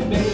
baby.